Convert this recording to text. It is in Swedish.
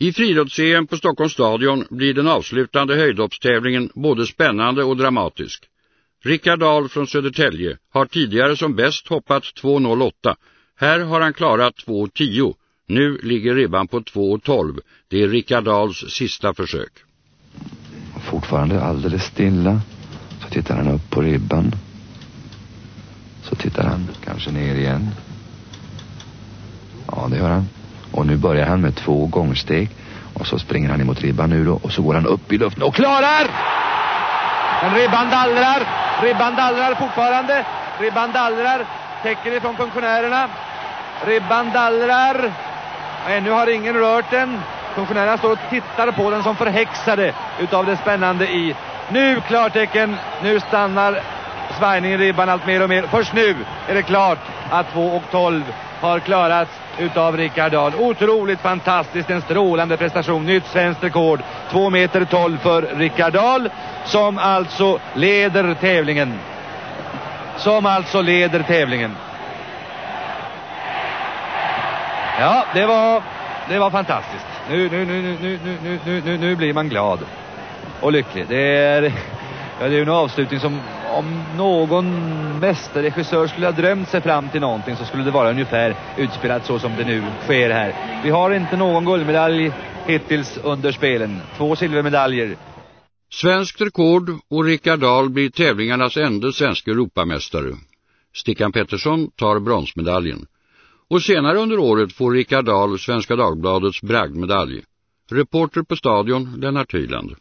I friidrotts-EM på Stockholms stadion blir den avslutande höjdhoppstävlingen både spännande och dramatisk. Rickard Dahl från Södertälje har tidigare som bäst hoppat 2.08. Här har han klarat 2.10. Nu ligger ribban på 2.12. Det är Rickard Dahls sista försök. Fortfarande alldeles stilla. Så tittar han upp på ribban. Så tittar han kanske ner igen. Ja, det gör han. Och nu börjar han med två gångsteg. Och så springer han emot ribban nu då. Och så går han upp i luften och klarar! Men ribban dallrar. Ribban dallrar fortfarande. Ribban dallrar. Tecken ifrån funktionärerna. Ribban dallrar. Ännu har ingen rört den. Funktionärerna står och tittar på den som förhäxade utav det spännande i. Nu klartecken. Nu stannar svajningen i ribban allt mer och mer. Först nu är det klart att 2 och 12 har klarats utav Rickard Dahl. Otroligt fantastiskt, en strålande prestation. Nytt svenskt rekord. 2 meter 12 för Rickard Dahl som alltså leder tävlingen. Som alltså leder tävlingen. Ja, det var, det var fantastiskt. Nu, nu, nu, nu, nu, nu, nu, nu, nu blir man glad och lycklig. Det är, ja, det är en avslutning som om någon mästerregissör skulle ha drömt sig fram till någonting så skulle det vara ungefär utspelat så som det nu sker här. Vi har inte någon guldmedalj hittills under spelen. Två silvermedaljer. Svenskt rekord och Rickard Dahl blir tävlingarnas enda svenska Europamästare. Stickan Pettersson tar bronsmedaljen. Och senare under året får Rickard Dahl Svenska Dagbladets bragdmedalj. Reporter på stadion Lennart Hyland.